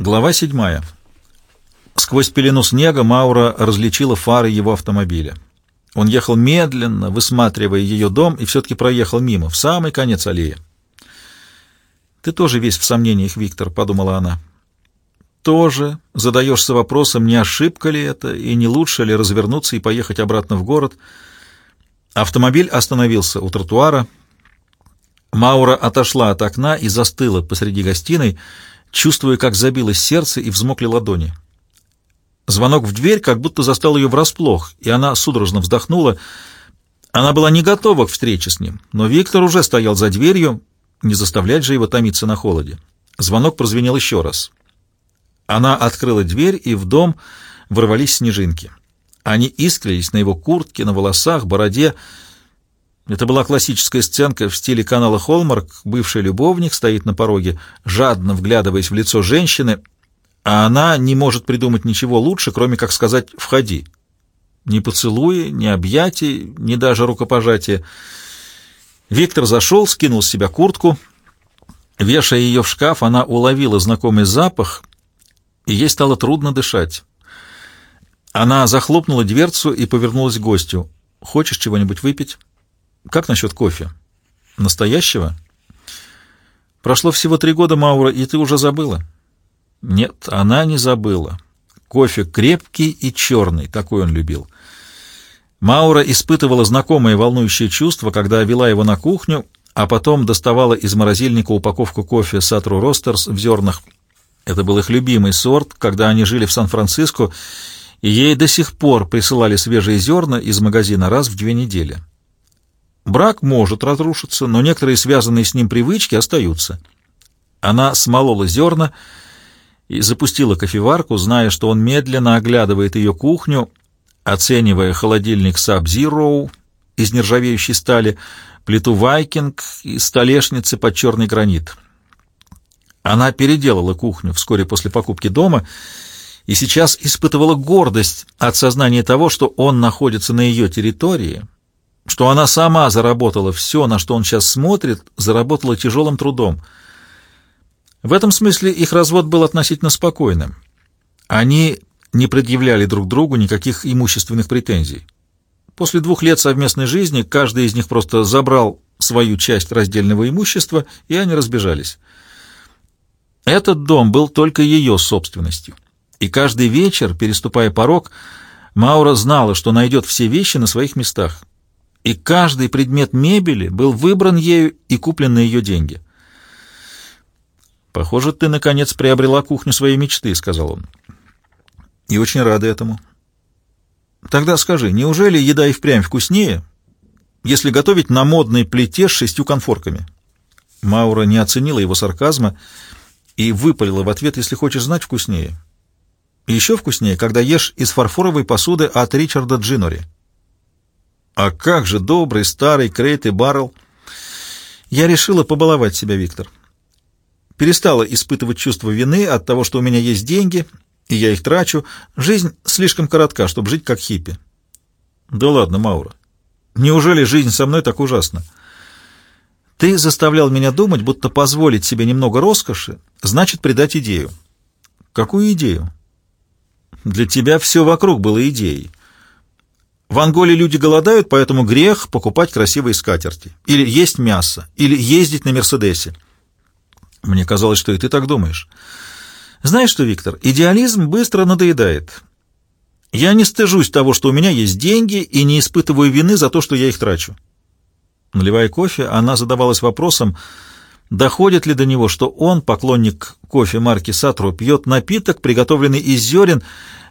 Глава седьмая. Сквозь пелену снега Маура различила фары его автомобиля. Он ехал медленно, высматривая ее дом, и все-таки проехал мимо, в самый конец аллеи. «Ты тоже весь в сомнениях, Виктор», — подумала она. «Тоже задаешься вопросом, не ошибка ли это, и не лучше ли развернуться и поехать обратно в город». Автомобиль остановился у тротуара. Маура отошла от окна и застыла посреди гостиной, чувствуя, как забилось сердце и взмокли ладони. Звонок в дверь как будто застал ее врасплох, и она судорожно вздохнула. Она была не готова к встрече с ним, но Виктор уже стоял за дверью, не заставлять же его томиться на холоде. Звонок прозвенел еще раз. Она открыла дверь, и в дом ворвались снежинки. Они искрились на его куртке, на волосах, бороде, это была классическая сценка в стиле канала «Холмарк». Бывший любовник стоит на пороге, жадно вглядываясь в лицо женщины, а она не может придумать ничего лучше, кроме как сказать «входи». Ни поцелуя, ни объятий, ни даже рукопожатия. Виктор зашел, скинул с себя куртку. Вешая ее в шкаф, она уловила знакомый запах, и ей стало трудно дышать. Она захлопнула дверцу и повернулась к гостю. «Хочешь чего-нибудь выпить?» Как насчет кофе? Настоящего? Прошло всего три года, Маура, и ты уже забыла? Нет, она не забыла. Кофе крепкий и черный, такой он любил. Маура испытывала знакомое волнующее чувство, когда вела его на кухню, а потом доставала из морозильника упаковку кофе Сатру Ростерс в зернах. Это был их любимый сорт, когда они жили в Сан-Франциско, и ей до сих пор присылали свежие зерна из магазина раз в две недели. Брак может разрушиться, но некоторые связанные с ним привычки остаются. Она смолола зерна и запустила кофеварку, зная, что он медленно оглядывает ее кухню, оценивая холодильник Sub-Zero из нержавеющей стали, плиту Вайкинг и столешницы под черный гранит. Она переделала кухню вскоре после покупки дома и сейчас испытывала гордость от сознания того, что он находится на ее территории — что она сама заработала все, на что он сейчас смотрит, заработала тяжелым трудом. В этом смысле их развод был относительно спокойным. Они не предъявляли друг другу никаких имущественных претензий. После двух лет совместной жизни каждый из них просто забрал свою часть раздельного имущества, и они разбежались. Этот дом был только ее собственностью. И каждый вечер, переступая порог, Маура знала, что найдет все вещи на своих местах и каждый предмет мебели был выбран ею и куплен на ее деньги. «Похоже, ты, наконец, приобрела кухню своей мечты», — сказал он. «И очень рада этому». «Тогда скажи, неужели еда и впрямь вкуснее, если готовить на модной плите с шестью конфорками?» Маура не оценила его сарказма и выпалила в ответ, если хочешь знать, вкуснее. Еще вкуснее, когда ешь из фарфоровой посуды от Ричарда Джинори. А как же добрый старый Крейт и Баррелл? Я решила побаловать себя, Виктор. Перестала испытывать чувство вины от того, что у меня есть деньги, и я их трачу. Жизнь слишком коротка, чтобы жить как хиппи. Да ладно, Маура. Неужели жизнь со мной так ужасна? Ты заставлял меня думать, будто позволить себе немного роскоши значит предать идею. Какую идею? Для тебя все вокруг было идеей. В Анголе люди голодают, поэтому грех покупать красивые скатерти. Или есть мясо, или ездить на Мерседесе. Мне казалось, что и ты так думаешь. Знаешь что, Виктор, идеализм быстро надоедает. Я не стыжусь того, что у меня есть деньги, и не испытываю вины за то, что я их трачу. Наливая кофе, она задавалась вопросом, доходит ли до него, что он, поклонник кофе марки Сатру, пьет напиток, приготовленный из зерен,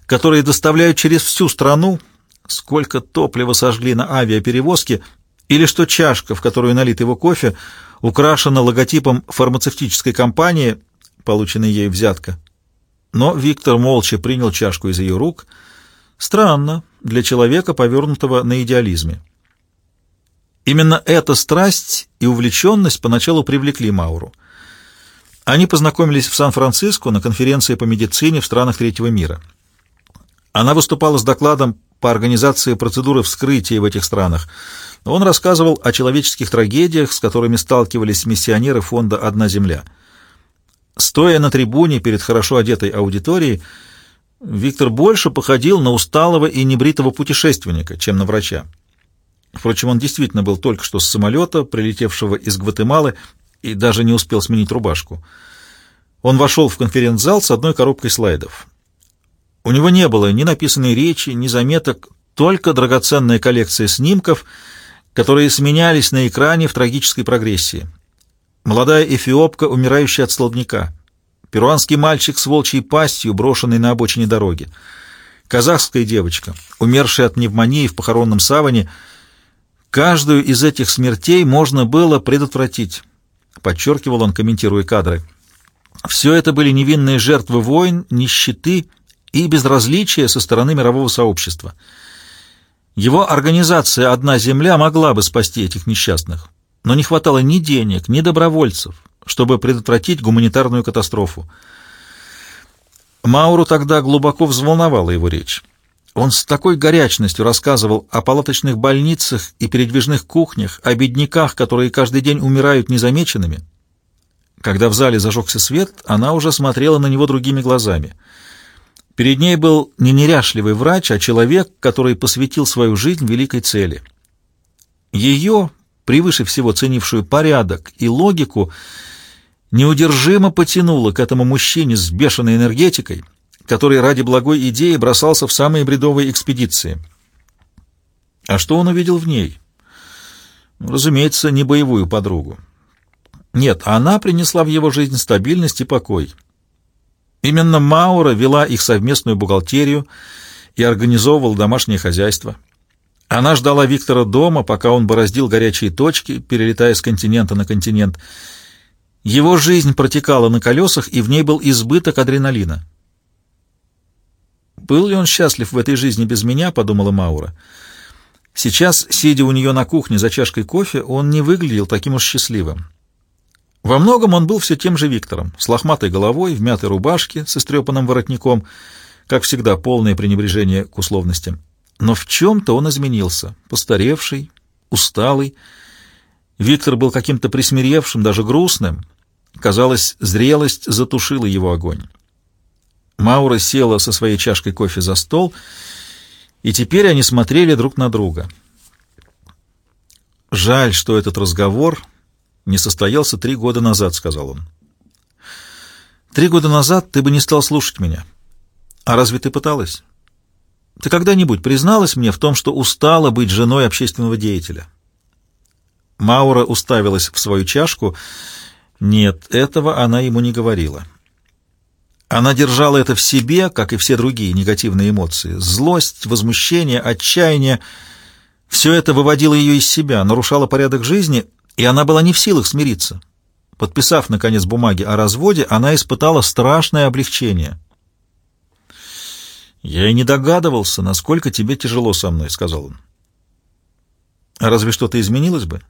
которые доставляют через всю страну, сколько топлива сожгли на авиаперевозке, или что чашка, в которую налит его кофе, украшена логотипом фармацевтической компании, полученной ей взятка. Но Виктор молча принял чашку из ее рук. Странно для человека, повернутого на идеализме. Именно эта страсть и увлеченность поначалу привлекли Мауру. Они познакомились в Сан-Франциско на конференции по медицине в странах третьего мира. Она выступала с докладом по организации процедуры вскрытия в этих странах. Он рассказывал о человеческих трагедиях, с которыми сталкивались миссионеры фонда «Одна земля». Стоя на трибуне перед хорошо одетой аудиторией, Виктор больше походил на усталого и небритого путешественника, чем на врача. Впрочем, он действительно был только что с самолета, прилетевшего из Гватемалы, и даже не успел сменить рубашку. Он вошел в конференц-зал с одной коробкой слайдов. У него не было ни написанной речи, ни заметок, только драгоценная коллекция снимков, которые сменялись на экране в трагической прогрессии. Молодая эфиопка, умирающая от столбняка. Перуанский мальчик с волчьей пастью, брошенный на обочине дороги. Казахская девочка, умершая от пневмонии в похоронном саване. Каждую из этих смертей можно было предотвратить, подчеркивал он, комментируя кадры. Все это были невинные жертвы войн, нищеты и безразличия со стороны мирового сообщества. Его организация «Одна земля» могла бы спасти этих несчастных, но не хватало ни денег, ни добровольцев, чтобы предотвратить гуманитарную катастрофу. Мауру тогда глубоко взволновала его речь. Он с такой горячностью рассказывал о палаточных больницах и передвижных кухнях, о бедняках, которые каждый день умирают незамеченными. Когда в зале зажегся свет, она уже смотрела на него другими глазами. Перед ней был не неряшливый врач, а человек, который посвятил свою жизнь великой цели. Ее, превыше всего ценившую порядок и логику, неудержимо потянуло к этому мужчине с бешеной энергетикой, который ради благой идеи бросался в самые бредовые экспедиции. А что он увидел в ней? Разумеется, не боевую подругу. Нет, она принесла в его жизнь стабильность и покой. Именно Маура вела их совместную бухгалтерию и организовывала домашнее хозяйство. Она ждала Виктора дома, пока он бороздил горячие точки, перелетая с континента на континент. Его жизнь протекала на колесах, и в ней был избыток адреналина. «Был ли он счастлив в этой жизни без меня?» — подумала Маура. Сейчас, сидя у нее на кухне за чашкой кофе, он не выглядел таким уж счастливым. Во многом он был все тем же Виктором, с лохматой головой, в мятой рубашке, с истрепанным воротником, как всегда, полное пренебрежение к условностям. Но в чем-то он изменился, постаревший, усталый. Виктор был каким-то присмиревшим, даже грустным. Казалось, зрелость затушила его огонь. Маура села со своей чашкой кофе за стол, и теперь они смотрели друг на друга. «Жаль, что этот разговор не состоялся три года назад», — сказал он. «Три года назад ты бы не стал слушать меня. А разве ты пыталась? Ты когда-нибудь призналась мне в том, что устала быть женой общественного деятеля?» Маура уставилась в свою чашку. Нет, этого она ему не говорила. Она держала это в себе, как и все другие негативные эмоции. Злость, возмущение, отчаяние. Все это выводило ее из себя, нарушало порядок жизни, и она была не в силах смириться. Подписав, наконец, бумаги о разводе, она испытала страшное облегчение. «Я и не догадывался, насколько тебе тяжело со мной», — сказал он. «А разве что-то изменилось бы,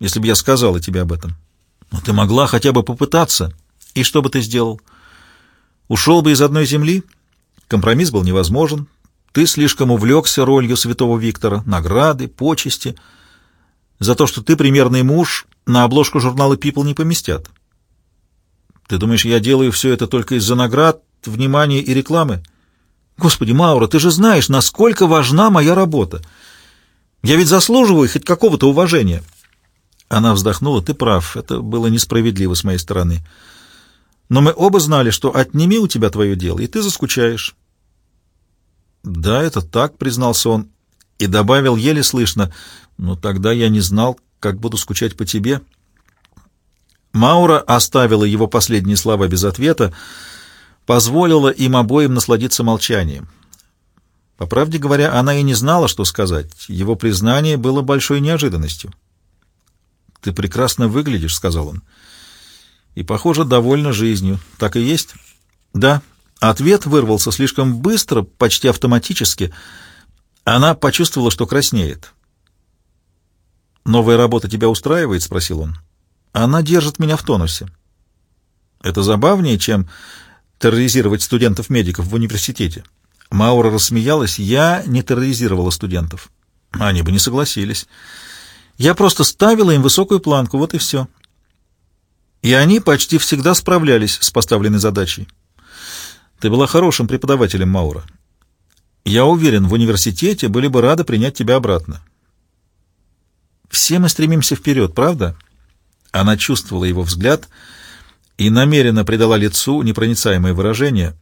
если бы я сказала тебе об этом? Но ты могла хотя бы попытаться. И что бы ты сделал? Ушел бы из одной земли? Компромисс был невозможен. Ты слишком увлекся ролью святого Виктора, награды, почести. За то, что ты примерный муж, на обложку журнала People не поместят. Ты думаешь, я делаю все это только из-за наград, внимания и рекламы? Господи, Маура, ты же знаешь, насколько важна моя работа. Я ведь заслуживаю хоть какого-то уважения. Она вздохнула. Ты прав, это было несправедливо с моей стороны. Но мы оба знали, что отними у тебя твое дело, и ты заскучаешь. Да, это так, признался он, и добавил еле слышно, но тогда я не знал, как буду скучать по тебе. Маура оставила его последние слова без ответа, позволила им обоим насладиться молчанием. По правде говоря, она и не знала, что сказать. Его признание было большой неожиданностью. «Ты прекрасно выглядишь», — сказал он. «И, похоже, довольна жизнью. Так и есть?» «Да». Ответ вырвался слишком быстро, почти автоматически. Она почувствовала, что краснеет. «Новая работа тебя устраивает?» — спросил он. «Она держит меня в тонусе». «Это забавнее, чем терроризировать студентов-медиков в университете. Маура рассмеялась. Я не терроризировала студентов. Они бы не согласились. Я просто ставила им высокую планку, вот и все. И они почти всегда справлялись с поставленной задачей. Ты была хорошим преподавателем, Маура. Я уверен, в университете были бы рады принять тебя обратно. Все мы стремимся вперед, правда? Она чувствовала его взгляд и намеренно придала лицу непроницаемое выражение.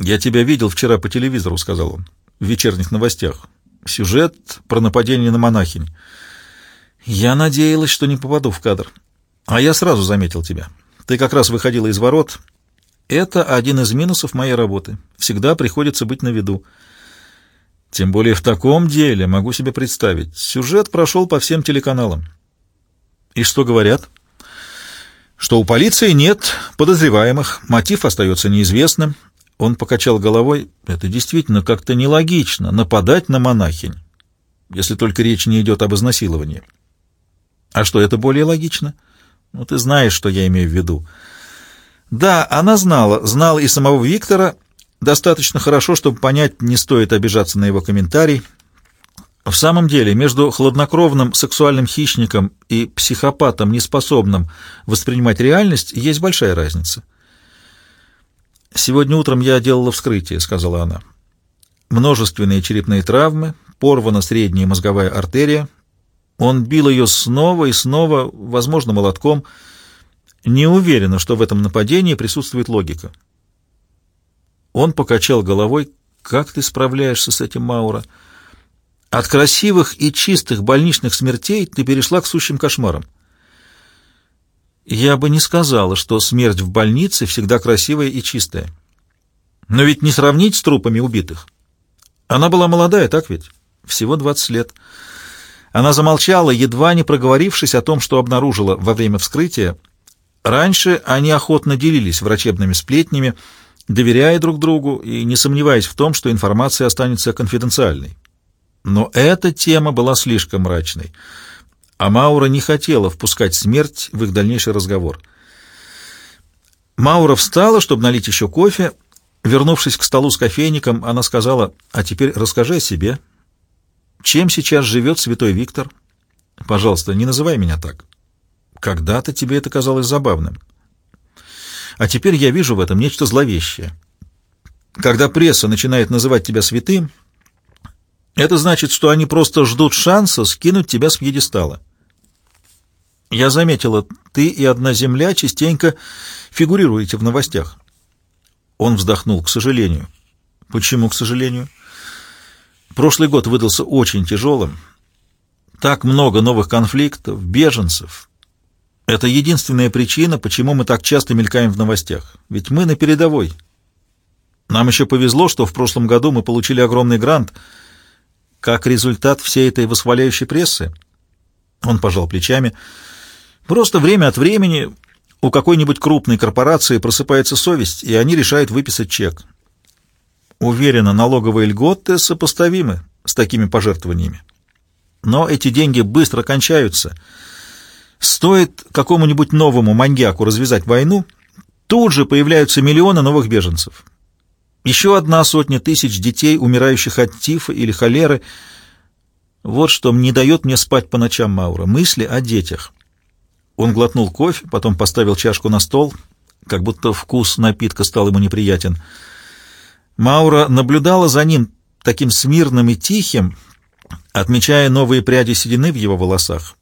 «Я тебя видел вчера по телевизору», — сказал он, — «в вечерних новостях. Сюжет про нападение на монахинь. Я надеялась, что не попаду в кадр. А я сразу заметил тебя. Ты как раз выходила из ворот. Это один из минусов моей работы. Всегда приходится быть на виду. Тем более в таком деле, могу себе представить. Сюжет прошел по всем телеканалам. И что говорят? Что у полиции нет подозреваемых, мотив остается неизвестным. Он покачал головой. Это действительно как-то нелогично, нападать на монахинь, если только речь не идет об изнасиловании. А что, это более логично? Ну, ты знаешь, что я имею в виду. Да, она знала, знала и самого Виктора, достаточно хорошо, чтобы понять, не стоит обижаться на его комментарий. В самом деле, между хладнокровным сексуальным хищником и психопатом, неспособным воспринимать реальность, есть большая разница. «Сегодня утром я делала вскрытие», — сказала она. «Множественные черепные травмы, порвана средняя мозговая артерия. Он бил ее снова и снова, возможно, молотком. Не уверена, что в этом нападении присутствует логика». Он покачал головой. «Как ты справляешься с этим, Маура? От красивых и чистых больничных смертей ты перешла к сущим кошмарам». «Я бы не сказала, что смерть в больнице всегда красивая и чистая. Но ведь не сравнить с трупами убитых. Она была молодая, так ведь? Всего 20 лет». Она замолчала, едва не проговорившись о том, что обнаружила во время вскрытия. Раньше они охотно делились врачебными сплетнями, доверяя друг другу и не сомневаясь в том, что информация останется конфиденциальной. Но эта тема была слишком мрачной, а Маура не хотела впускать смерть в их дальнейший разговор. Маура встала, чтобы налить еще кофе. Вернувшись к столу с кофейником, она сказала, «А теперь расскажи о себе. Чем сейчас живет святой Виктор? Пожалуйста, не называй меня так. Когда-то тебе это казалось забавным». А теперь я вижу в этом нечто зловещее. Когда пресса начинает называть тебя святым, это значит, что они просто ждут шанса скинуть тебя с пьедестала. Я заметила, ты и одна земля частенько фигурируете в новостях. Он вздохнул, к сожалению. Почему, к сожалению? Прошлый год выдался очень тяжелым. Так много новых конфликтов, беженцев, это единственная причина, почему мы так часто мелькаем в новостях. Ведь мы на передовой. Нам еще повезло, что в прошлом году мы получили огромный грант. Как результат всей этой восхваляющей прессы? Он пожал плечами. Просто время от времени у какой-нибудь крупной корпорации просыпается совесть, и они решают выписать чек. Уверена, налоговые льготы сопоставимы с такими пожертвованиями. Но эти деньги быстро кончаются — Стоит какому-нибудь новому маньяку развязать войну, тут же появляются миллионы новых беженцев. Еще одна сотня тысяч детей, умирающих от тифа или холеры. Вот что не дает мне спать по ночам, Маура. Мысли о детях. Он глотнул кофе, потом поставил чашку на стол, как будто вкус напитка стал ему неприятен. Маура наблюдала за ним таким смирным и тихим, отмечая новые пряди седины в его волосах.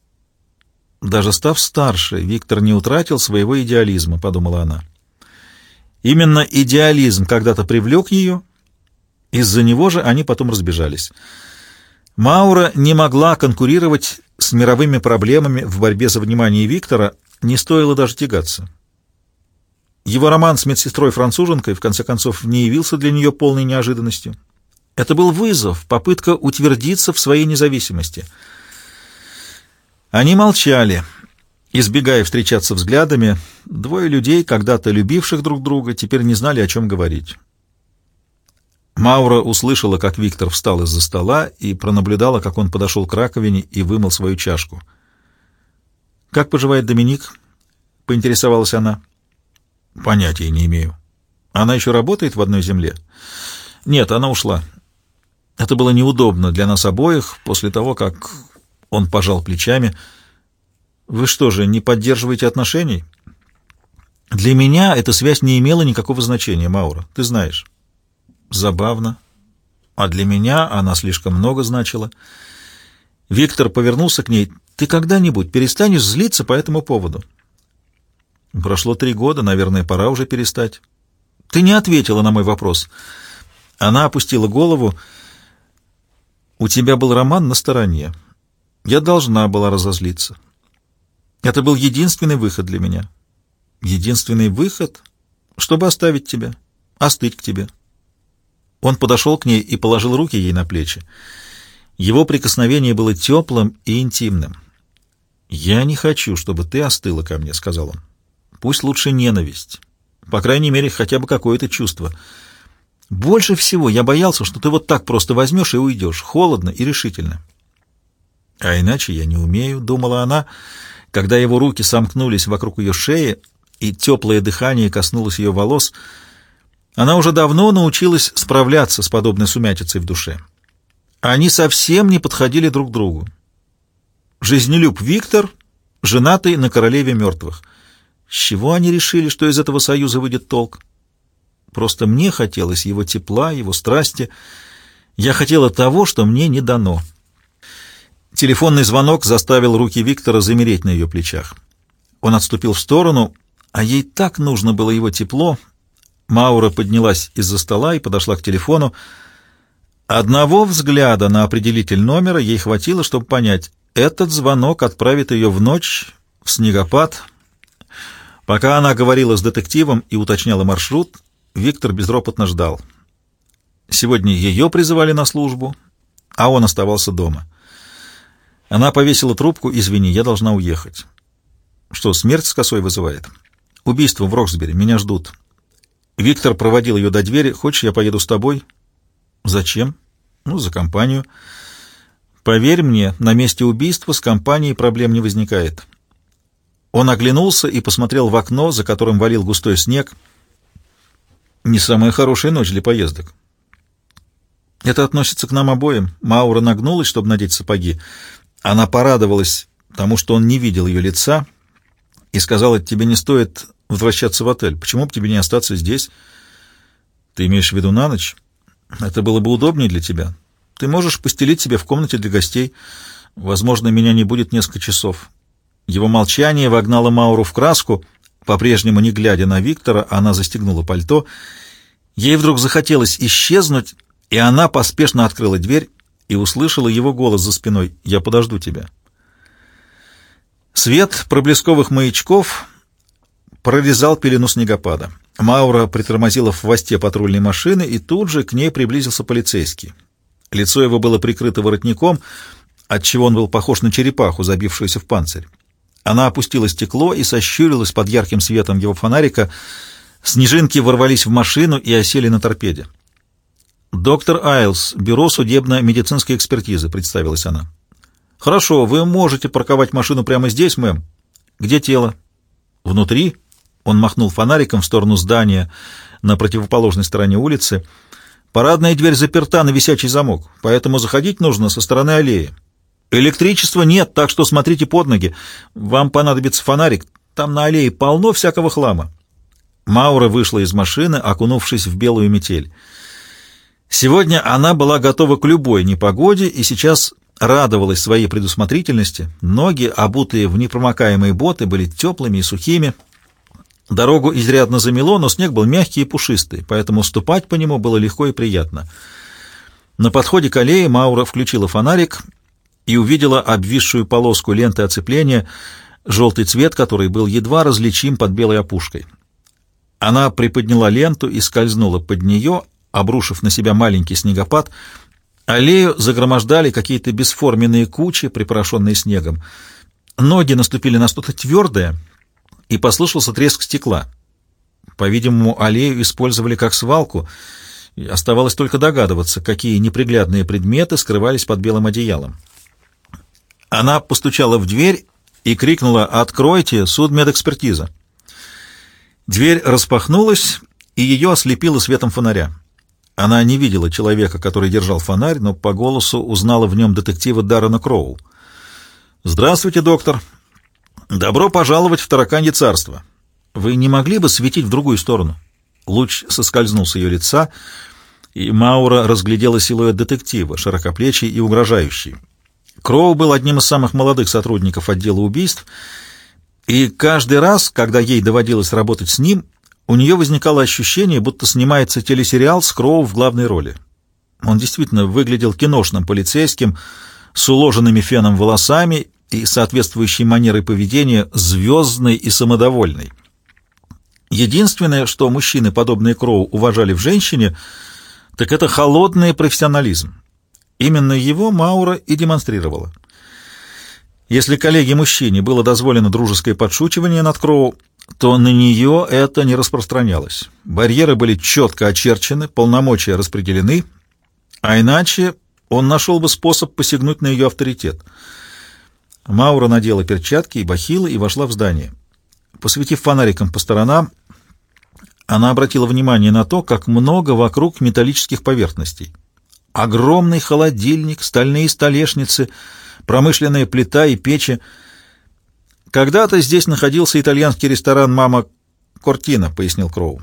Даже став старше, Виктор не утратил своего идеализма, подумала она. Именно идеализм когда-то привлек ее, из-за него же они потом разбежались. Маура не могла конкурировать с мировыми проблемами в борьбе за внимание Виктора, не стоило даже тягаться. Его роман с медсестрой-француженкой в конце концов не явился для нее полной неожиданностью. Это был вызов, попытка утвердиться в своей независимости — они молчали, избегая встречаться взглядами. Двое людей, когда-то любивших друг друга, теперь не знали, о чем говорить. Маура услышала, как Виктор встал из-за стола и пронаблюдала, как он подошел к раковине и вымыл свою чашку. «Как поживает Доминик?» — поинтересовалась она. «Понятия не имею. Она еще работает в одной земле?» «Нет, она ушла. Это было неудобно для нас обоих после того, как он пожал плечами. Вы что же, не поддерживаете отношений? Для меня эта связь не имела никакого значения, Маура, ты знаешь. Забавно. А для меня она слишком много значила. Виктор повернулся к ней. Ты когда-нибудь перестанешь злиться по этому поводу? Прошло три года, наверное, пора уже перестать. Ты не ответила на мой вопрос. Она опустила голову. У тебя был роман на стороне. Я должна была разозлиться. Это был единственный выход для меня. Единственный выход, чтобы оставить тебя, остыть к тебе. Он подошел к ней и положил руки ей на плечи. Его прикосновение было теплым и интимным. «Я не хочу, чтобы ты остыла ко мне», — сказал он. «Пусть лучше ненависть. По крайней мере, хотя бы какое-то чувство. Больше всего я боялся, что ты вот так просто возьмешь и уйдешь, холодно и решительно». «А иначе я не умею», — думала она, когда его руки сомкнулись вокруг ее шеи, и теплое дыхание коснулось ее волос. Она уже давно научилась справляться с подобной сумятицей в душе. Они совсем не подходили друг другу. Жизнелюб Виктор, женатый на королеве мертвых. С чего они решили, что из этого союза выйдет толк? Просто мне хотелось его тепла, его страсти. Я хотела того, что мне не дано. Телефонный звонок заставил руки Виктора замереть на ее плечах. Он отступил в сторону, а ей так нужно было его тепло. Маура поднялась из-за стола и подошла к телефону. Одного взгляда на определитель номера ей хватило, чтобы понять, этот звонок отправит ее в ночь, в снегопад, Пока она говорила с детективом и уточняла маршрут, Виктор безропотно ждал. Сегодня ее призывали на службу, а он оставался дома. Она повесила трубку. «Извини, я должна уехать». «Что, смерть с косой вызывает?» «Убийство в Роксбери. Меня ждут». Виктор проводил ее до двери. «Хочешь, я поеду с тобой?» «Зачем?» «Ну, за компанию». «Поверь мне, на месте убийства с компанией проблем не возникает». Он оглянулся и посмотрел в окно, за которым валил густой снег. Не самая хорошая ночь для поездок. Это относится к нам обоим. Маура нагнулась, чтобы надеть сапоги. Она порадовалась тому, что он не видел ее лица, и сказала, тебе не стоит возвращаться в отель. Почему бы тебе не остаться здесь? Ты имеешь в виду на ночь? Это было бы удобнее для тебя. Ты можешь постелить себе в комнате для гостей. Возможно, меня не будет несколько часов. Его молчание вогнало Мауру в краску. По-прежнему не глядя на Виктора, она застегнула пальто. Ей вдруг захотелось исчезнуть, и она поспешно открыла дверь и услышала его голос за спиной «Я подожду тебя». Свет проблесковых маячков прорезал пелену снегопада. Маура притормозила в хвосте патрульной машины, и тут же к ней приблизился полицейский. Лицо его было прикрыто воротником, отчего он был похож на черепаху, забившуюся в панцирь. Она опустила стекло и сощурилась под ярким светом его фонарика. Снежинки ворвались в машину и осели на торпеде. «Доктор Айлс, бюро судебно-медицинской экспертизы», — представилась она. «Хорошо, вы можете парковать машину прямо здесь, мэм. Где тело?» «Внутри?» — он махнул фонариком в сторону здания на противоположной стороне улицы. «Парадная дверь заперта на висячий замок, поэтому заходить нужно со стороны аллеи. Электричества нет, так что смотрите под ноги. Вам понадобится фонарик. Там на аллее полно всякого хлама. Маура вышла из машины, окунувшись в белую метель. Сегодня она была готова к любой непогоде и сейчас радовалась своей предусмотрительности. Ноги, обутые в непромокаемые боты, были теплыми и сухими. Дорогу изрядно замело, но снег был мягкий и пушистый, поэтому ступать по нему было легко и приятно. На подходе к аллее Маура включила фонарик — и увидела обвисшую полоску ленты оцепления, желтый цвет которой был едва различим под белой опушкой. Она приподняла ленту и скользнула под нее, обрушив на себя маленький снегопад. Аллею загромождали какие-то бесформенные кучи, припорошенные снегом. Ноги наступили на что-то твердое, и послышался треск стекла. По-видимому, аллею использовали как свалку, и оставалось только догадываться, какие неприглядные предметы скрывались под белым одеялом. Она постучала в дверь и крикнула «Откройте, судмедэкспертиза!». Дверь распахнулась, и ее ослепило светом фонаря. Она не видела человека, который держал фонарь, но по голосу узнала в нем детектива Даррена Кроу. «Здравствуйте, доктор!» «Добро пожаловать в тараканье царство. Вы не могли бы светить в другую сторону?» Луч соскользнул с ее лица, и Маура разглядела силуэт детектива, широкоплечий и угрожающий. Кроу был одним из самых молодых сотрудников отдела убийств, и каждый раз, когда ей доводилось работать с ним, у нее возникало ощущение, будто снимается телесериал с Кроу в главной роли. Он действительно выглядел киношным полицейским, с уложенными феном волосами и соответствующей манерой поведения, звездной и самодовольной. Единственное, что мужчины, подобные Кроу, уважали в женщине, так это холодный профессионализм. Именно его Маура и демонстрировала. Если коллеге-мужчине было дозволено дружеское подшучивание над Кроу, то на нее это не распространялось. Барьеры были четко очерчены, полномочия распределены, а иначе он нашел бы способ посягнуть на ее авторитет. Маура надела перчатки и бахилы и вошла в здание. Посветив фонариком по сторонам, она обратила внимание на то, как много вокруг металлических поверхностей. Огромный холодильник, стальные столешницы, промышленная плита и печи. «Когда-то здесь находился итальянский ресторан «Мама Кортина», — пояснил Кроу.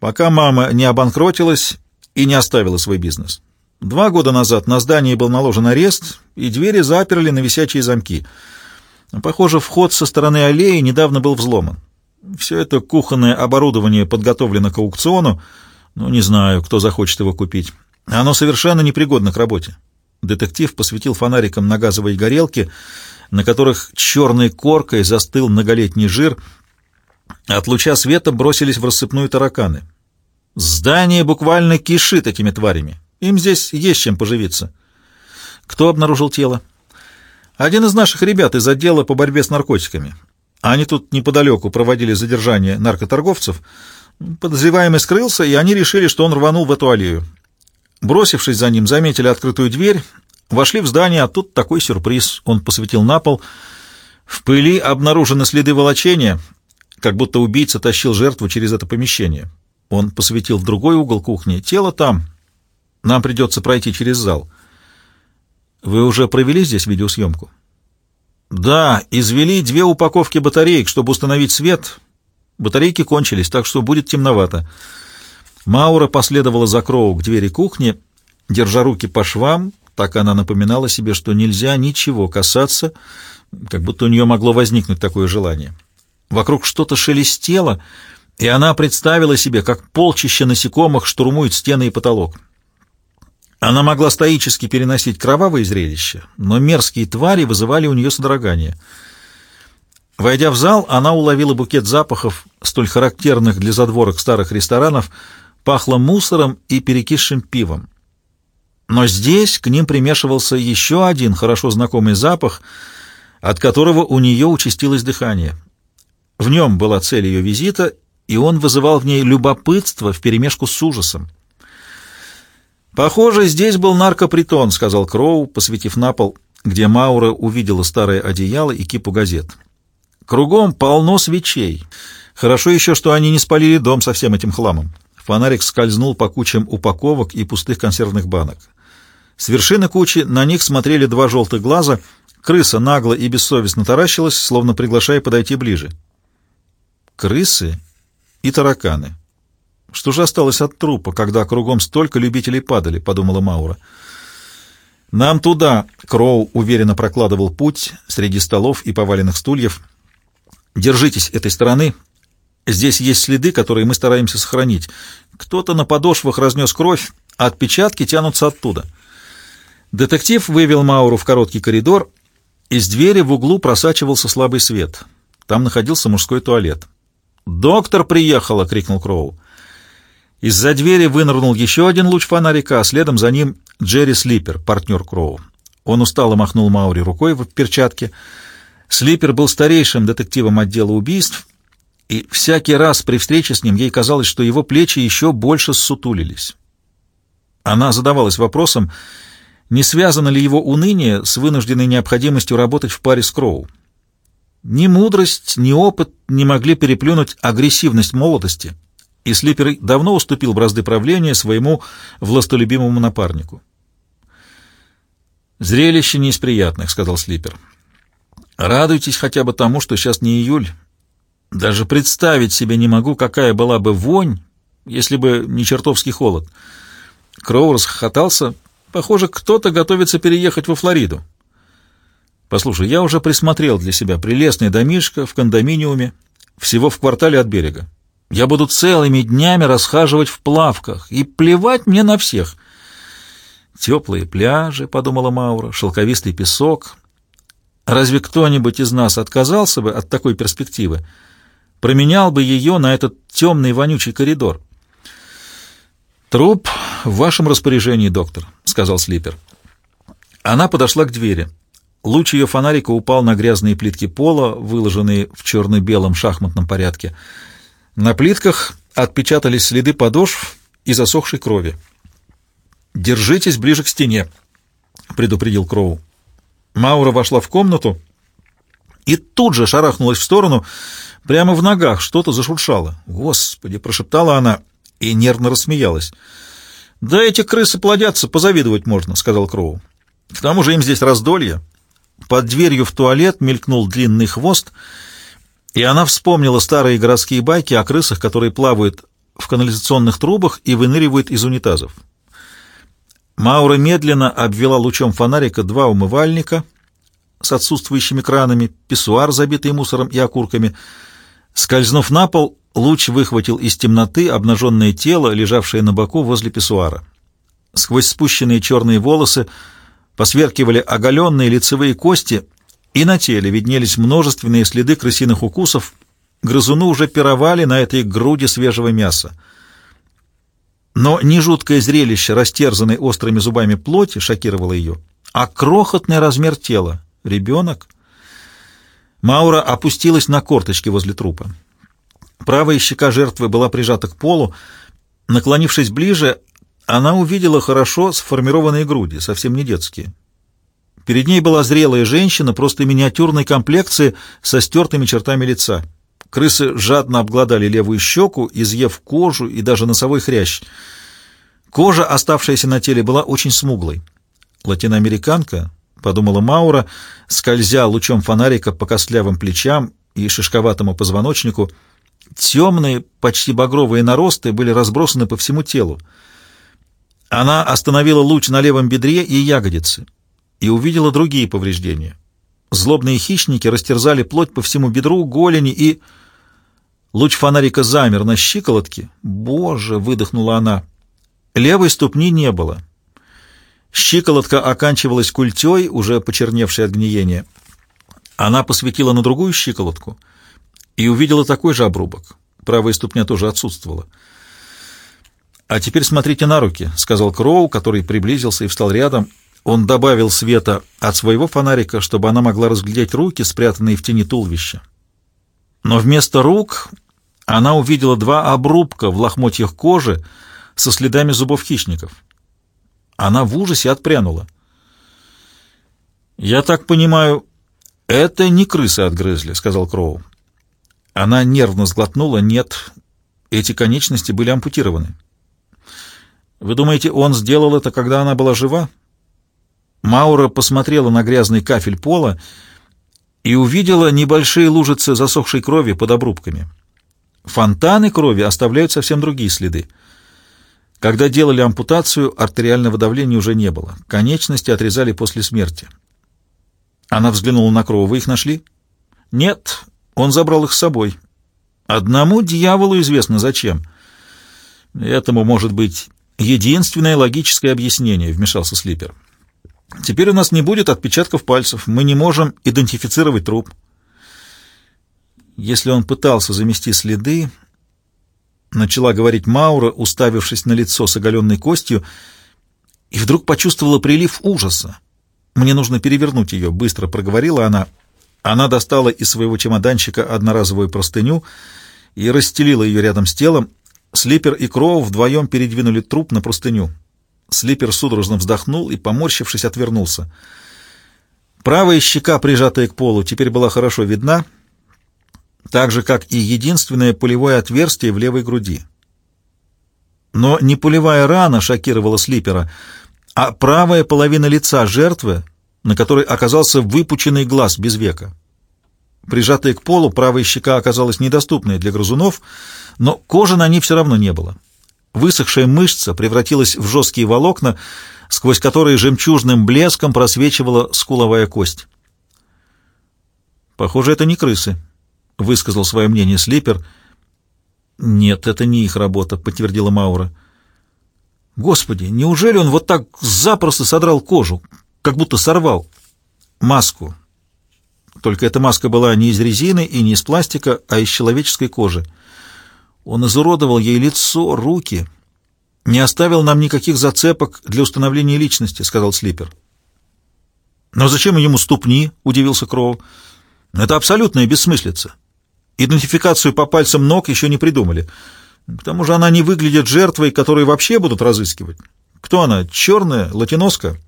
«Пока мама не обанкротилась и не оставила свой бизнес. Два года назад на здании был наложен арест, и двери заперли на висячие замки. Похоже, вход со стороны аллеи недавно был взломан. Все это кухонное оборудование подготовлено к аукциону, но не знаю, кто захочет его купить. Оно совершенно непригодно к работе. Детектив посветил фонариком на газовые горелки, на которых черной коркой застыл многолетний жир. От луча света бросились в рассыпную тараканы. Здание буквально кишит этими тварями. Им здесь есть чем поживиться. Кто обнаружил тело? Один из наших ребят из отдела по борьбе с наркотиками. Они тут неподалеку проводили задержание наркоторговцев. Подозреваемый скрылся, и они решили, что он рванул в эту аллею. Бросившись за ним, заметили открытую дверь, вошли в здание, а тут такой сюрприз. Он посветил на пол. В пыли обнаружены следы волочения, как будто убийца тащил жертву через это помещение. Он посветил в другой угол кухни. Тело там. Нам придется пройти через зал. Вы уже провели здесь видеосъемку? Да, извели две упаковки батареек, чтобы установить свет. Батарейки кончились, так что будет темновато. Маура последовала за Кроу к двери кухни, держа руки по швам, так она напоминала себе, что нельзя ничего касаться, как будто у нее могло возникнуть такое желание. Вокруг что-то шелестело, и она представила себе, как полчища насекомых штурмуют стены и потолок. Она могла стоически переносить кровавые зрелища, но мерзкие твари вызывали у нее содрогание. Войдя в зал, она уловила букет запахов, столь характерных для задворок старых ресторанов, пахло мусором и перекисшим пивом. Но здесь к ним примешивался еще один хорошо знакомый запах, от которого у нее участилось дыхание. В нем была цель ее визита, и он вызывал в ней любопытство вперемешку с ужасом. «Похоже, здесь был наркопритон», — сказал Кроу, посветив на пол, где Маура увидела старое одеяло и кипу газет. «Кругом полно свечей. Хорошо еще, что они не спалили дом со всем этим хламом. Фонарик скользнул по кучам упаковок и пустых консервных банок. С вершины кучи на них смотрели два желтых глаза. Крыса нагло и бессовестно таращилась, словно приглашая подойти ближе. Крысы и тараканы. Что же осталось от трупа, когда кругом столько любителей падали, подумала Маура. Нам туда, Кроу уверенно прокладывал путь среди столов и поваленных стульев. Держитесь этой стороны, Здесь есть следы, которые мы стараемся сохранить. Кто-то на подошвах разнес кровь, а отпечатки тянутся оттуда. Детектив вывел Мауру в короткий коридор. Из двери в углу просачивался слабый свет. Там находился мужской туалет. «Доктор приехала!» — крикнул Кроу. Из-за двери вынырнул еще один луч фонарика, а следом за ним Джерри Слипер, партнер Кроу. Он устало махнул Маури рукой в перчатке. Слипер был старейшим детективом отдела убийств — и всякий раз при встрече с ним ей казалось, что его плечи еще больше ссутулились. Она задавалась вопросом, не связано ли его уныние с вынужденной необходимостью работать в паре с Кроу. Ни мудрость, ни опыт не могли переплюнуть агрессивность молодости, и Слипер давно уступил бразды правления своему властолюбимому напарнику. «Зрелище не из приятных», — сказал Слипер. Радуйтесь хотя бы тому, что сейчас не июль. Даже представить себе не могу, какая была бы вонь, если бы не чертовский холод. Кроу расхохотался. Похоже, кто-то готовится переехать во Флориду. Послушай, я уже присмотрел для себя прелестный домишко в кондоминиуме, всего в квартале от берега. Я буду целыми днями расхаживать в плавках, и плевать мне на всех. Теплые пляжи, — подумала Маура, — шелковистый песок. Разве кто-нибудь из нас отказался бы от такой перспективы? Променял бы ее на этот темный вонючий коридор? «Труп в вашем распоряжении, доктор», — сказал Слипер. Она подошла к двери. Луч ее фонарика упал на грязные плитки пола, выложенные в черно-белом шахматном порядке. На плитках отпечатались следы подошв и засохшей крови. «Держитесь ближе к стене», — предупредил Кроу. Маура вошла в комнату и тут же шарахнулась в сторону. Прямо в ногах что-то зашуршало. «Господи!» — прошептала она и нервно рассмеялась. «Да эти крысы плодятся, позавидовать можно», — сказал Кроу. «К тому же им здесь раздолье». Под дверью в туалет мелькнул длинный хвост, и она вспомнила старые городские байки о крысах, которые плавают в канализационных трубах и выныривают из унитазов. Маура медленно обвела лучом фонарика два умывальника с отсутствующими кранами, писсуар, забитый мусором и окурками. Скользнув на пол, луч выхватил из темноты обнаженное тело, лежавшее на боку возле писсуара. Сквозь спущенные черные волосы посверкивали оголенные лицевые кости, и на теле виднелись множественные следы крысиных укусов. Грызуны уже пировали на этой груди свежего мяса. Но не жуткое зрелище, растерзанной острыми зубами плоти, шокировало ее, а крохотный размер тела. Ребенок? Маура опустилась на корточки возле трупа. Правая щека жертвы была прижата к полу. Наклонившись ближе, она увидела хорошо сформированные груди, совсем не детские. Перед ней была зрелая женщина, просто миниатюрной комплекции, со стертыми чертами лица. Крысы жадно обглодали левую щеку, изъев кожу и даже носовой хрящ. Кожа, оставшаяся на теле, была очень смуглой. «Латиноамериканка», — подумала Маура, скользя лучом фонарика по костлявым плечам и шишковатому позвоночнику. Темные, почти багровые наросты были разбросаны по всему телу. Она остановила луч на левом бедре и ягодице и увидела другие повреждения. Злобные хищники растерзали плоть по всему бедру, голени и... Луч фонарика замер на щиколотке. «Боже!» — выдохнула она. Левой ступни не было. Щиколотка оканчивалась культей, уже почерневшей от гниения. Она посветила на другую щиколотку и увидела такой же обрубок. Правая ступня тоже отсутствовала. «А теперь смотрите на руки», — сказал Кроу, который приблизился и встал рядом. Он добавил света от своего фонарика, чтобы она могла разглядеть руки, спрятанные в тени туловища. Но вместо рук она увидела два обрубка в лохмотьях кожи со следами зубов хищников. Она в ужасе отпрянула. «Я так понимаю, это не крысы отгрызли», — сказал Кроу. Она нервно сглотнула. «Нет, эти конечности были ампутированы». Вы думаете, он сделал это, когда она была жива? Маура посмотрела на грязный кафель пола и увидела небольшие лужицы засохшей крови под обрубками. Фонтаны крови оставляют совсем другие следы. Когда делали ампутацию, артериального давления уже не было. Конечности отрезали после смерти. Она взглянула на кровь. Вы их нашли? Нет, он забрал их с собой. Одному дьяволу известно зачем. Этому может быть Единственное логическое объяснение, вмешался Слипер. Теперь у нас не будет отпечатков пальцев, мы не можем идентифицировать труп. Если он пытался замести следы, начала говорить Маура, уставившись на лицо с оголенной костью, и вдруг почувствовала прилив ужаса. «Мне нужно перевернуть ее», — быстро проговорила она. Она достала из своего чемоданчика одноразовую простыню и расстелила ее рядом с телом, Слипер и Кроу вдвоем передвинули труп на простыню. Слипер судорожно вздохнул и, поморщившись, отвернулся. Правая щека, прижатая к полу, теперь была хорошо видна, так же, как и единственное пулевое отверстие в левой груди. Но не пулевая рана шокировала Слипера, а правая половина лица жертвы, на которой оказался выпученный глаз без века. Прижатая к полу, правая щека оказалась недоступной для грызунов, но кожи на ней все равно не было. Высохшая мышца превратилась в жесткие волокна, сквозь которые жемчужным блеском просвечивала скуловая кость. «Похоже, это не крысы», — высказал свое мнение Слипер. «Нет, это не их работа», — подтвердила Маура. «Господи, неужели он вот так запросто содрал кожу, как будто сорвал маску?» Только эта маска была не из резины и не из пластика, а из человеческой кожи. Он изуродовал ей лицо, руки. «Не оставил нам никаких зацепок для установления личности», — сказал Слипер. «Но зачем ему ступни?» — удивился Кроу. «Это абсолютная бессмыслица. Идентификацию по пальцам ног еще не придумали. К тому же она не выглядит жертвой, которую вообще будут разыскивать. Кто она, черная, латиноска?»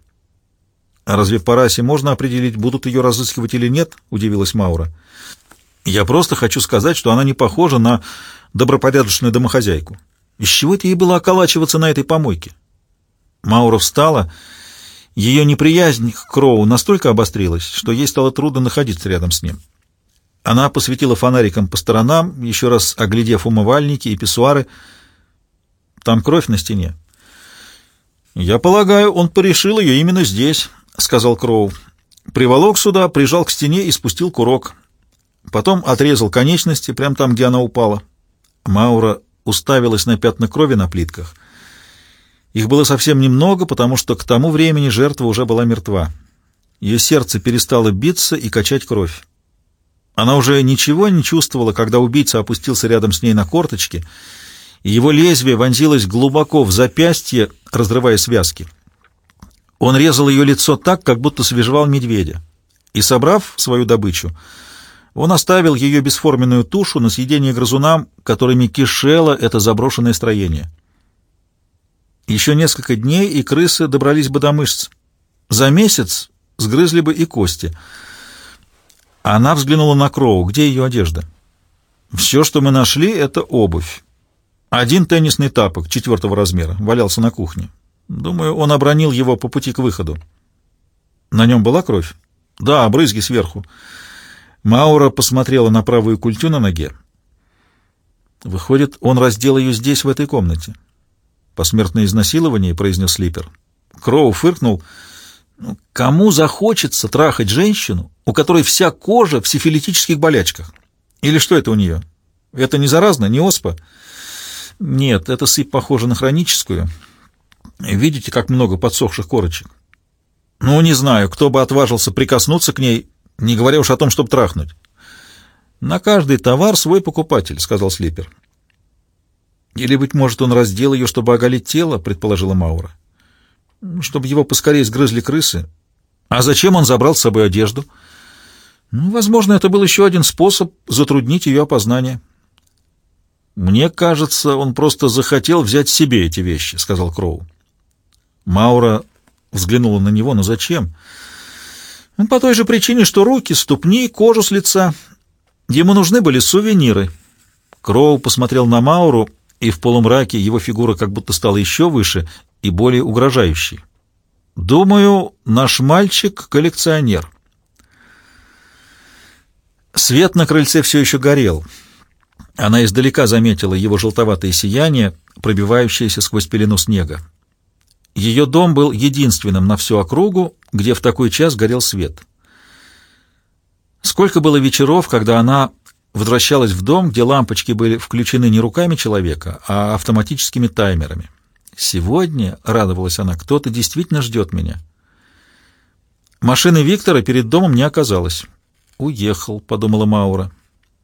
«А разве по расе можно определить, будут ее разыскивать или нет?» — удивилась Маура. «Я просто хочу сказать, что она не похожа на добропорядочную домохозяйку. Из чего это ей было околачиваться на этой помойке?» Маура встала. Ее неприязнь к Кроу настолько обострилась, что ей стало трудно находиться рядом с ним. Она посветила фонариком по сторонам, еще раз оглядев умывальники и писсуары. Там кровь на стене. «Я полагаю, он порешил ее именно здесь», — сказал Кроу. Приволок сюда, прижал к стене и спустил курок. Потом отрезал конечности, прямо там, где она упала. Маура уставилась на пятна крови на плитках. Их было совсем немного, потому что к тому времени жертва уже была мертва. Ее сердце перестало биться и качать кровь. Она уже ничего не чувствовала, когда убийца опустился рядом с ней на корточки, и его лезвие вонзилось глубоко в запястье, разрывая связки. Он резал ее лицо так, как будто свежевал медведя. И, собрав свою добычу, он оставил ее бесформенную тушу на съедение грызунам, которыми кишело это заброшенное строение. Еще несколько дней, и крысы добрались бы до мышц. За месяц сгрызли бы и кости. Она взглянула на Кроу. Где ее одежда? Все, что мы нашли, — это обувь. Один теннисный тапок четвертого размера валялся на кухне. Думаю, он обронил его по пути к выходу. На нем была кровь? Да, брызги сверху. Маура посмотрела на правую культю на ноге. Выходит, он раздел ее здесь, в этой комнате. Посмертное изнасилование, произнес Слипер. Кроу фыркнул. «Ну, кому захочется трахать женщину, у которой вся кожа в сифилитических болячках? Или что это у нее? Это не заразно, не оспа? Нет, эта сыпь похожа на хроническую. Видите, как много подсохших корочек? Ну, не знаю, кто бы отважился прикоснуться к ней, не говоря уж о том, чтобы трахнуть. На каждый товар свой покупатель, сказал Слипер. Или, быть может, он раздел ее, чтобы оголить тело, предположила Маура. Чтобы его поскорее сгрызли крысы. А зачем он забрал с собой одежду? Ну, возможно, это был еще один способ затруднить ее опознание. «Мне кажется, он просто захотел взять себе эти вещи», — сказал Кроу. Маура взглянула на него, но зачем? Ну, по той же причине, что руки, ступни, кожу с лица. Ему нужны были сувениры. Кроу посмотрел на Мауру, и в полумраке его фигура как будто стала еще выше и более угрожающей. «Думаю, наш мальчик — коллекционер». Свет на крыльце все еще горел. Она издалека заметила его желтоватое сияние, пробивающееся сквозь пелену снега. Ее дом был единственным на всю округу, где в такой час горел свет. Сколько было вечеров, когда она возвращалась в дом, где лампочки были включены не руками человека, а автоматическими таймерами. «Сегодня», — радовалась она, — «кто-то действительно ждет меня». Машины Виктора перед домом не оказалось. «Уехал», — подумала Маура.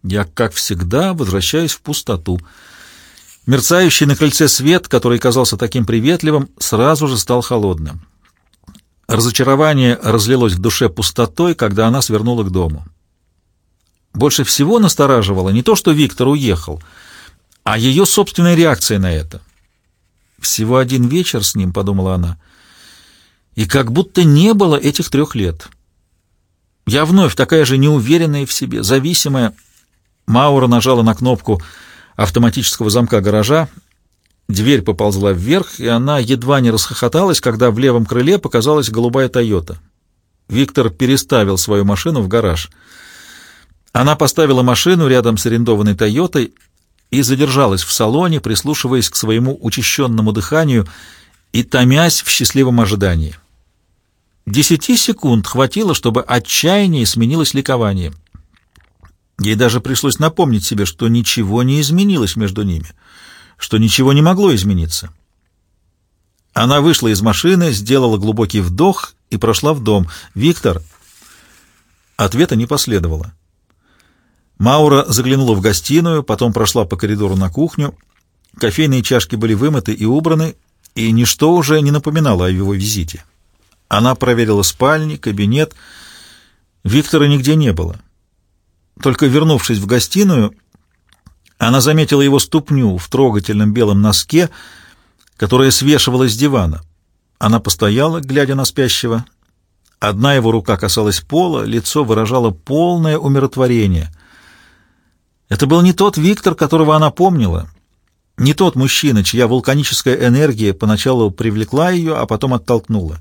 «Я, как всегда, возвращаюсь в пустоту». Мерцающий на кольце свет, который казался таким приветливым, сразу же стал холодным. Разочарование разлилось в душе пустотой, когда она свернула к дому. Больше всего настораживало не то, что Виктор уехал, а ее собственная реакция на это. «Всего один вечер с ним», — подумала она, — «и как будто не было этих трех лет». Я вновь такая же неуверенная в себе, зависимая. Маура нажала на кнопку «Связь» автоматического замка гаража. Дверь поползла вверх, и она едва не расхохоталась, когда в левом крыле показалась голубая «Тойота». Виктор переставил свою машину в гараж. Она поставила машину рядом с арендованной «Тойотой» и задержалась в салоне, прислушиваясь к своему учащенному дыханию и томясь в счастливом ожидании. Десяти секунд хватило, чтобы отчаяние сменилось ликованием. Ей даже пришлось напомнить себе, что ничего не изменилось между ними, что ничего не могло измениться. Она вышла из машины, сделала глубокий вдох и прошла в дом. «Виктор...» Ответа не последовало. Маура заглянула в гостиную, потом прошла по коридору на кухню. Кофейные чашки были вымыты и убраны, и ничто уже не напоминало о его визите. Она проверила спальни, кабинет. Виктора нигде не было. Только вернувшись в гостиную, она заметила его ступню в трогательном белом носке, которая свешивалась с дивана. Она постояла, глядя на спящего. Одна его рука касалась пола, лицо выражало полное умиротворение — это был не тот Виктор, которого она помнила, не тот мужчина, чья вулканическая энергия поначалу привлекла ее, а потом оттолкнула.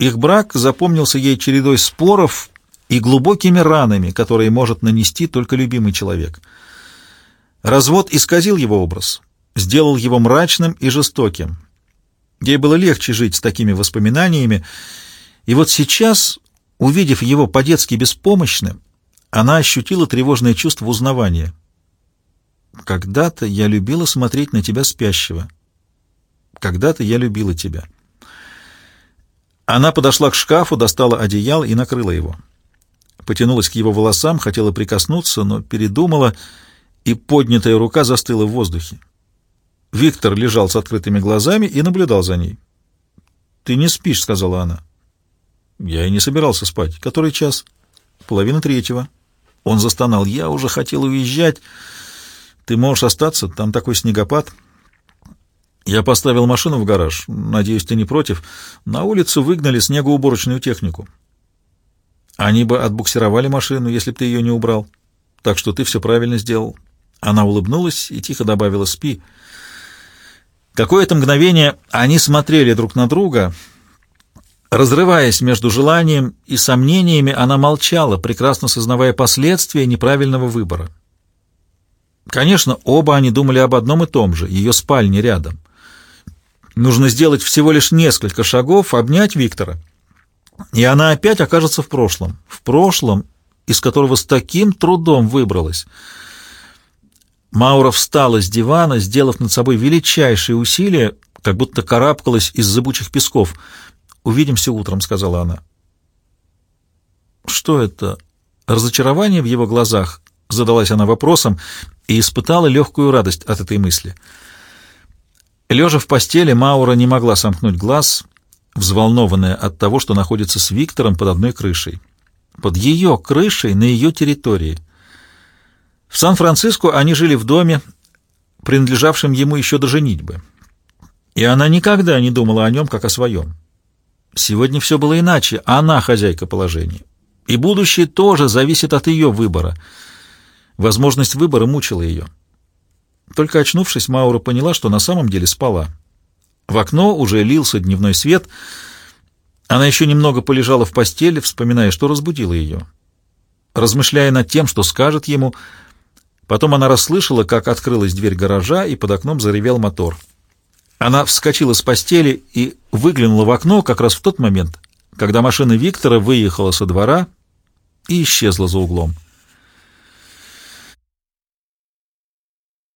Их брак запомнился ей чередой споров и глубокими ранами, которые может нанести только любимый человек. Развод исказил его образ, сделал его мрачным и жестоким. Ей было легче жить с такими воспоминаниями, и вот сейчас, увидев его по-детски беспомощным, она ощутила тревожное чувство узнавания. «Когда-то я любила смотреть на тебя спящего. Когда-то я любила тебя». Она подошла к шкафу, достала одеяло и накрыла его. Потянулась к его волосам, хотела прикоснуться, но передумала, и поднятая рука застыла в воздухе. Виктор лежал с открытыми глазами и наблюдал за ней. «Ты не спишь», — сказала она. «Я и не собирался спать. Который час?» «Половина третьего». Он застонал. «Я уже хотел уезжать. Ты можешь остаться, там такой снегопад». Я поставил машину в гараж. Надеюсь, ты не против. На улицу выгнали снегоуборочную технику. Они бы отбуксировали машину, если бы ты ее не убрал. Так что ты все правильно сделал. Она улыбнулась и тихо добавила «спи». Какое-то мгновение они смотрели друг на друга — Разрываясь между желанием и сомнениями, она молчала, прекрасно сознавая последствия неправильного выбора. Конечно, оба они думали об одном и том же, ее спальне рядом. Нужно сделать всего лишь несколько шагов, обнять Виктора, и она опять окажется в прошлом. В прошлом, из которого с таким трудом выбралась. Маура встала с дивана, сделав над собой величайшие усилия, как будто карабкалась из зыбучих песков — «Увидимся утром», — сказала она. «Что это? Разочарование в его глазах?» — задалась она вопросом и испытала легкую радость от этой мысли. Лежа в постели, Маура не могла сомкнуть глаз, взволнованная от того, что находится с Виктором под одной крышей. Под ее крышей на ее территории. В Сан-Франциско они жили в доме, принадлежавшем ему еще до женитьбы. И она никогда не думала о нем, как о своем. Сегодня все было иначе, она хозяйка положения. И будущее тоже зависит от ее выбора. Возможность выбора мучила ее. Только очнувшись, Маура поняла, что на самом деле спала. В окно уже лился дневной свет. Она еще немного полежала в постели, вспоминая, что разбудило ее. Размышляя над тем, что скажет ему, потом она расслышала, как открылась дверь гаража, и под окном заревел мотор. Она вскочила с постели и выглянула в окно как раз в тот момент, когда машина Виктора выехала со двора и исчезла за углом.